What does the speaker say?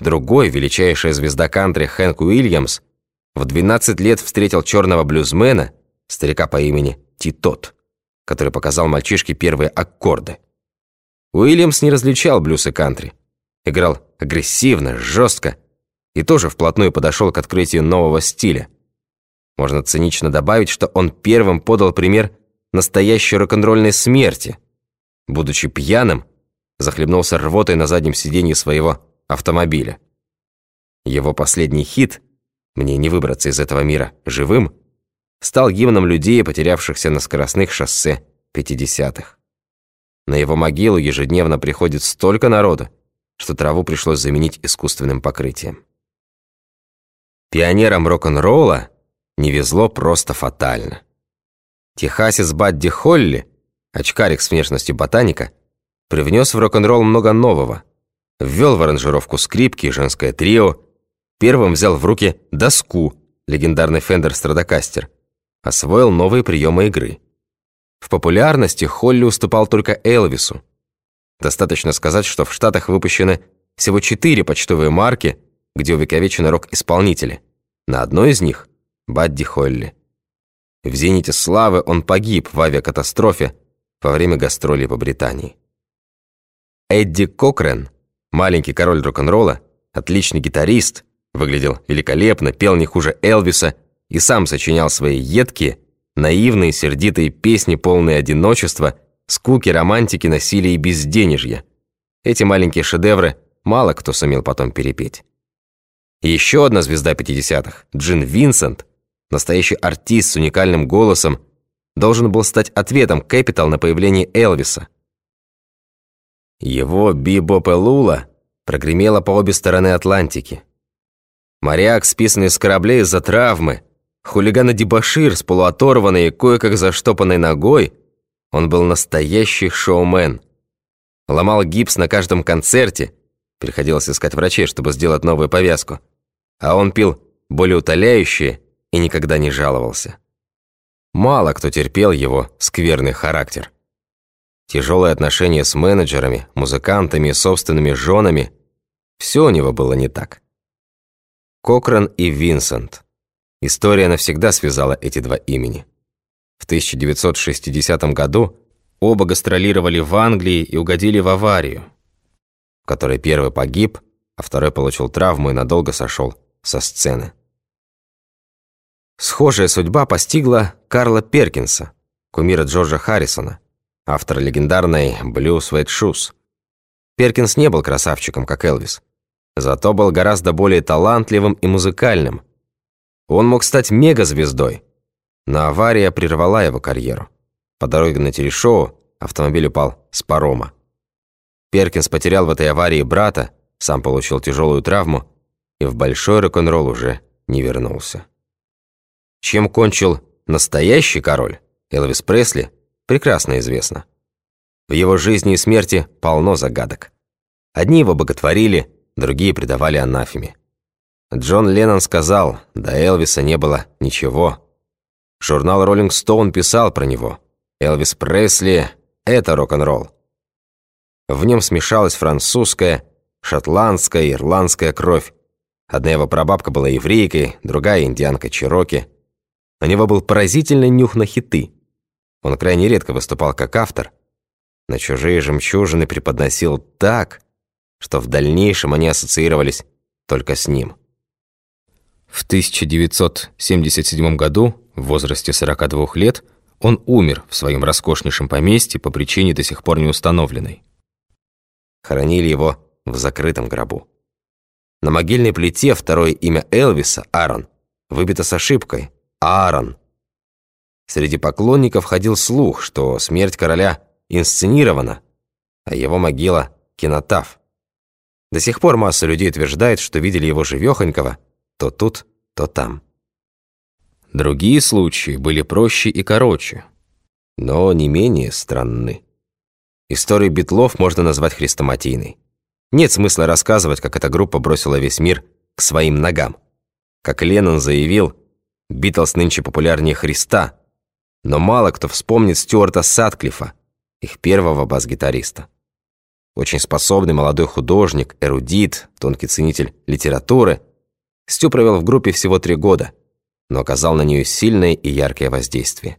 Другой, величайшая звезда кантри Хэнк Уильямс, в 12 лет встретил черного блюзмена, старика по имени Титот, который показал мальчишке первые аккорды. Уильямс не различал блюз и кантри. Играл агрессивно, жестко и тоже вплотную подошел к открытию нового стиля. Можно цинично добавить, что он первым подал пример настоящей рок-н-ролльной смерти. Будучи пьяным, захлебнулся рвотой на заднем сиденье своего автомобиля. Его последний хит «Мне не выбраться из этого мира живым» стал гимном людей, потерявшихся на скоростных шоссе 50-х. На его могилу ежедневно приходит столько народу, что траву пришлось заменить искусственным покрытием. Пионерам рок-н-ролла не везло просто фатально. Техасис Бадди Холли, очкарик с внешностью ботаника, привнес в рок-н-ролл много нового – ввел в аранжировку скрипки и женское трио, первым взял в руки доску, легендарный Фендер Страдокастер, освоил новые приемы игры. В популярности Холли уступал только Элвису. Достаточно сказать, что в Штатах выпущены всего четыре почтовые марки, где увековечены рок-исполнители. На одной из них – Бадди Холли. В «Зените славы» он погиб в авиакатастрофе во время гастролей по Британии. Эдди Кокрен – Маленький король рок-н-ролла, отличный гитарист, выглядел великолепно, пел не хуже Элвиса и сам сочинял свои едкие, наивные, сердитые песни, полные одиночества, скуки, романтики, насилия и безденежья. Эти маленькие шедевры мало кто сумел потом перепеть. еще одна звезда 50-х, Джин Винсент, настоящий артист с уникальным голосом, должен был стать ответом Кэпитал на появление Элвиса – его бибопелула прогремела по обе стороны Атлантики. Моряк, списанный с кораблей из-за травмы, хулиган-дебошир с полуоторванной и кое-как заштопанной ногой, он был настоящий шоумен. Ломал гипс на каждом концерте, приходилось искать врачей, чтобы сделать новую повязку, а он пил болеутоляющие и никогда не жаловался. Мало кто терпел его скверный характер. Тяжелые отношения с менеджерами, музыкантами и собственными женами – все у него было не так. Кокран и Винсент. История навсегда связала эти два имени. В 1960 году оба гастролировали в Англии и угодили в аварию, в которой первый погиб, а второй получил травму и надолго сошел со сцены. Схожая судьба постигла Карла Перкинса, кумира Джорджа Харрисона – автор легендарной «Blue Sweat Shoes». Перкинс не был красавчиком, как Элвис. Зато был гораздо более талантливым и музыкальным. Он мог стать мегазвездой. Но авария прервала его карьеру. По дороге на телешоу автомобиль упал с парома. Перкинс потерял в этой аварии брата, сам получил тяжелую травму и в большой рок-н-ролл уже не вернулся. Чем кончил настоящий король, Элвис Пресли – прекрасно известно. В его жизни и смерти полно загадок. Одни его боготворили, другие предавали анафеме. Джон Леннон сказал, до Элвиса не было ничего. Журнал Rolling Stone писал про него. Элвис Пресли — это рок-н-ролл. В нем смешалась французская, шотландская, ирландская кровь. Одна его прабабка была еврейкой, другая — индианка Чироки. У него был поразительный нюх на хиты — он крайне редко выступал как автор, но чужие жемчужины преподносил так, что в дальнейшем они ассоциировались только с ним. В 1977 году, в возрасте 42 лет, он умер в своем роскошнейшем поместье по причине до сих пор не установленной. Хоронили его в закрытом гробу. На могильной плите второе имя Элвиса, Аарон, выбито с ошибкой – Аарон. Среди поклонников ходил слух, что смерть короля инсценирована, а его могила – кинотав. До сих пор масса людей утверждает, что видели его живёхонького то тут, то там. Другие случаи были проще и короче, но не менее странны. Историю Битлов можно назвать хрестоматийной. Нет смысла рассказывать, как эта группа бросила весь мир к своим ногам. Как Леннон заявил, Битлз нынче популярнее Христа – но мало кто вспомнит Стюарта Сатклифа, их первого бас-гитариста. очень способный молодой художник, эрудит, тонкий ценитель литературы. Стю провел в группе всего три года, но оказал на нее сильное и яркое воздействие.